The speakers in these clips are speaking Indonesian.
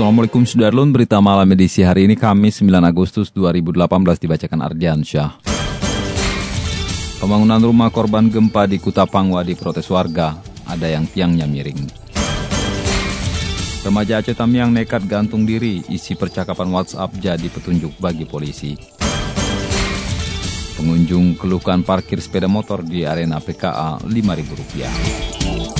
Assalamualaikum Sudarlun, berita malam edisi hari ini Kamis 9 Agustus 2018 dibacakan Ardian Syah. Pembangunan rumah korban gempa di Kuta Pangwa diprotes warga, ada yang tiangnya miring. Remaja Aceh Tamiang nekat gantung diri, isi percakapan WhatsApp jadi petunjuk bagi polisi. Pengunjung keluhkan parkir sepeda motor di arena PKA Rp5.000.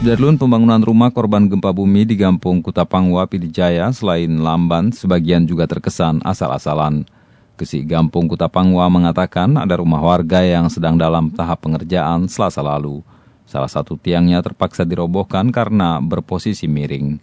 Sudarlun pembangunan rumah korban gempa bumi di Gampung Kutapangwa, Pidijaya, selain lamban, sebagian juga terkesan asal-asalan. Kesi Gampung Kutapangwa mengatakan ada rumah warga yang sedang dalam tahap pengerjaan selasa lalu. Salah satu tiangnya terpaksa dirobohkan karena berposisi miring.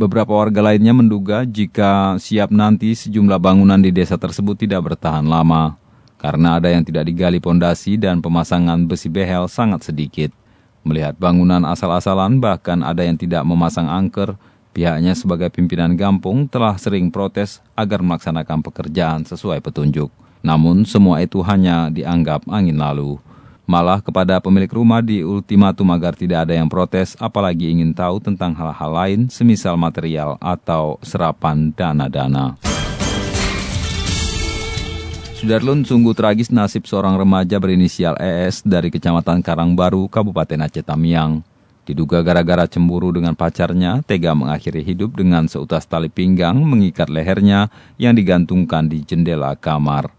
Beberapa warga lainnya menduga jika siap nanti sejumlah bangunan di desa tersebut tidak bertahan lama. Karena ada yang tidak digali pondasi dan pemasangan besi behel sangat sedikit. Melihat bangunan asal-asalan bahkan ada yang tidak memasang angker, pihaknya sebagai pimpinan Gampung telah sering protes agar melaksanakan pekerjaan sesuai petunjuk. Namun semua itu hanya dianggap angin lalu. Malah kepada pemilik rumah di ultimatum agar tidak ada yang protes apalagi ingin tahu tentang hal-hal lain semisal material atau serapan dana-dana. Sudarlun sungguh tragis nasib seorang remaja berinisial ES dari Kecamatan Karangbaru, Kabupaten Aceh Tamiang. Diduga gara-gara cemburu dengan pacarnya, tega mengakhiri hidup dengan seutas tali pinggang mengikat lehernya yang digantungkan di jendela kamar.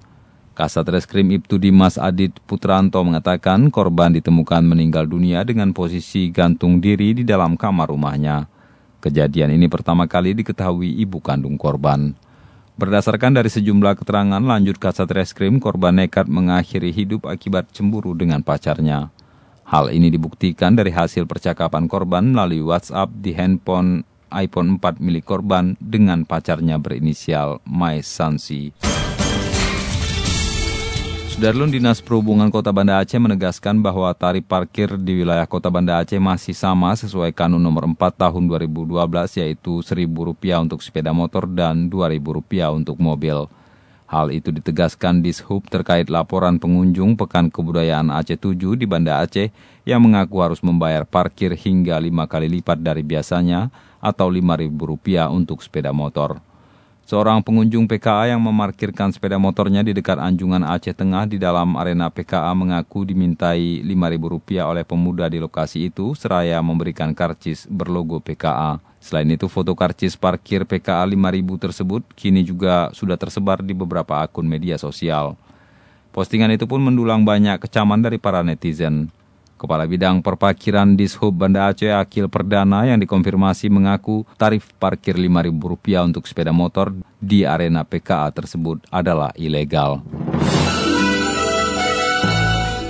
Kasat Reskrim Ibtu Dimas Adit Putranto mengatakan korban ditemukan meninggal dunia dengan posisi gantung diri di dalam kamar rumahnya. Kejadian ini pertama kali diketahui ibu kandung korban. Berdasarkan dari sejumlah keterangan, lanjut kasat reskrim, korban nekat mengakhiri hidup akibat cemburu dengan pacarnya. Hal ini dibuktikan dari hasil percakapan korban melalui WhatsApp di handphone iPhone 4 milik korban dengan pacarnya berinisial Mai Sansi. Sudarlun Dinas Perhubungan Kota Banda Aceh menegaskan bahwa tarif parkir di wilayah Kota Banda Aceh masih sama sesuai Kanun nomor 4 tahun 2012 yaitu Rp1.000 untuk sepeda motor dan Rp2.000 untuk mobil. Hal itu ditegaskan di Shub terkait laporan pengunjung Pekan Kebudayaan Aceh 7 di Banda Aceh yang mengaku harus membayar parkir hingga 5 kali lipat dari biasanya atau Rp5.000 untuk sepeda motor. Seorang pengunjung PKA yang memarkirkan sepeda motornya di dekat Anjungan Aceh Tengah di dalam arena PKA mengaku dimintai Rp5.000 oleh pemuda di lokasi itu seraya memberikan karcis berlogo PKA. Selain itu foto karcis parkir PKA Rp5.000 tersebut kini juga sudah tersebar di beberapa akun media sosial. Postingan itu pun mendulang banyak kecaman dari para netizen. Kepala Bidang Perparkiran Dishub Banda Aceh Akil Perdana yang dikonfirmasi mengaku tarif parkir Rp5.000 untuk sepeda motor di arena PKA tersebut adalah ilegal.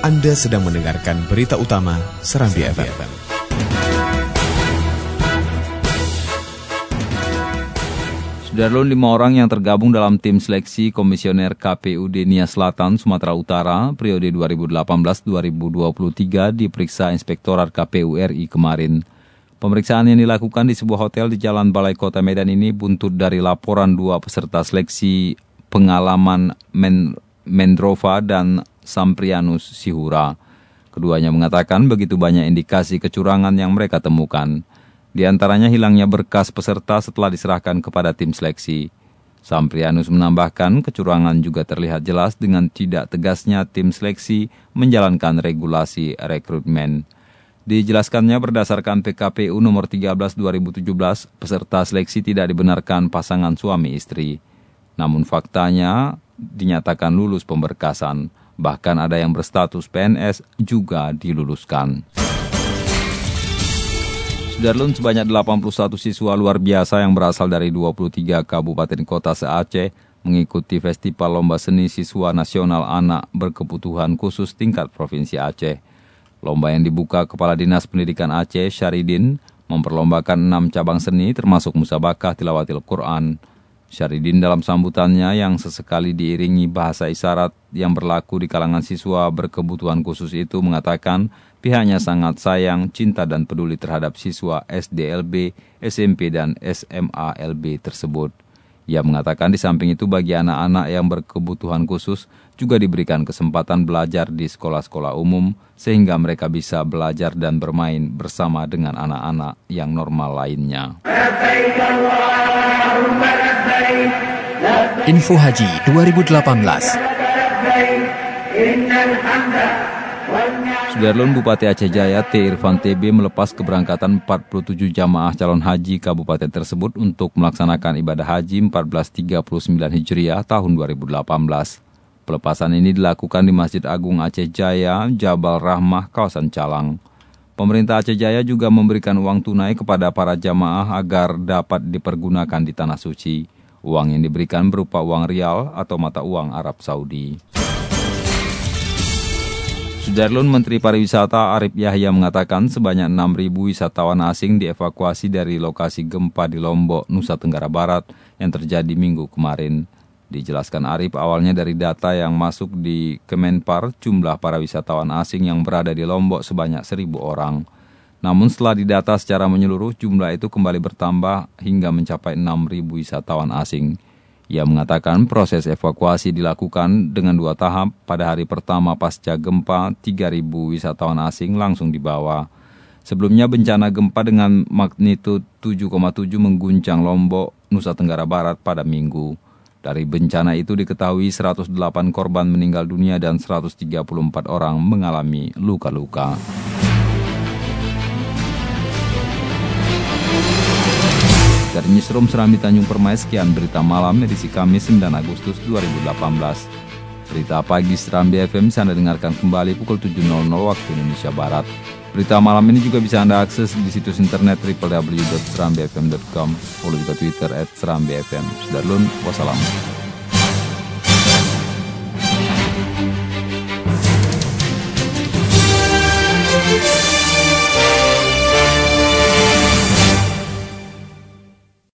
Anda sedang mendengarkan berita utama Serambi FM. Sudarlun lima orang yang tergabung dalam tim seleksi Komisioner KPUD Nia Selatan, Sumatera Utara, periode 2018-2023 diperiksa Inspektorat KPU RI kemarin. Pemeriksaan yang dilakukan di sebuah hotel di Jalan Balai Kota Medan ini buntut dari laporan dua peserta seleksi pengalaman Men Mendrova dan Samprianus Sihura. Keduanya mengatakan begitu banyak indikasi kecurangan yang mereka temukan. Di antaranya hilangnya berkas peserta setelah diserahkan kepada tim seleksi. Samprianus menambahkan kecurangan juga terlihat jelas dengan tidak tegasnya tim seleksi menjalankan regulasi rekrutmen. Dijelaskannya berdasarkan PKPU nomor 13 2017, peserta seleksi tidak dibenarkan pasangan suami istri. Namun faktanya dinyatakan lulus pemberkasan. Bahkan ada yang berstatus PNS juga diluluskan. Sudarlun sebanyak 81 siswa luar biasa yang berasal dari 23 kabupaten kota se-Aceh mengikuti Festival Lomba Seni Siswa Nasional Anak Berkebutuhan Khusus tingkat Provinsi Aceh. Lomba yang dibuka Kepala Dinas Pendidikan Aceh, Syaridin, memperlombakan enam cabang seni termasuk musabakah tilawatil Quran. Syaridin dalam sambutannya yang sesekali diiringi bahasa isyarat yang berlaku di kalangan siswa berkebutuhan khusus itu mengatakan pihaknya sangat sayang, cinta dan peduli terhadap siswa SDLB, SMP dan SMA LB tersebut. Ia mengatakan di samping itu bagi anak-anak yang berkebutuhan khusus juga diberikan kesempatan belajar di sekolah-sekolah umum sehingga mereka bisa belajar dan bermain bersama dengan anak-anak yang normal lainnya. Info Haji 2018 Sudarlun Bupati Aceh Jaya T. Irfan TB melepas keberangkatan 47 jamaah calon haji kabupaten tersebut untuk melaksanakan ibadah haji 1439 Hijriah tahun 2018. Pelepasan ini dilakukan di Masjid Agung Aceh Jaya, Jabal Rahmah, kawasan Calang. Pemerintah Aceh Jaya juga memberikan uang tunai kepada para jamaah agar dapat dipergunakan di Tanah Suci. Uang yang diberikan berupa uang rial atau mata uang Arab Saudi. Sudarlun Menteri Pariwisata Arif Yahya mengatakan sebanyak 6.000 wisatawan asing dievakuasi dari lokasi gempa di Lombok, Nusa Tenggara Barat yang terjadi minggu kemarin. Dijelaskan Arif awalnya dari data yang masuk di Kemenpar, jumlah para wisatawan asing yang berada di Lombok sebanyak 1.000 orang. Namun setelah didata secara menyeluruh, jumlah itu kembali bertambah hingga mencapai 6.000 wisatawan asing. Ia mengatakan proses evakuasi dilakukan dengan dua tahap. Pada hari pertama pasca gempa, 3.000 wisatawan asing langsung dibawa. Sebelumnya bencana gempa dengan magnitud 7,7 mengguncang Lombok, Nusa Tenggara Barat pada minggu. Dari bencana itu diketahui 108 korban meninggal dunia dan 134 orang mengalami luka-luka. Dari Newsroom Serambi Tanjung Permai, sekian berita malam edisi Kamis 9 Agustus 2018. Berita pagi Serambi FM bisa Anda dengarkan kembali pukul 7.00 waktu Indonesia Barat. Berita malam ini juga bisa Anda akses di situs internet www.serambifm.com, follow juga Twitter at Serambi FM. Sudah wassalamu.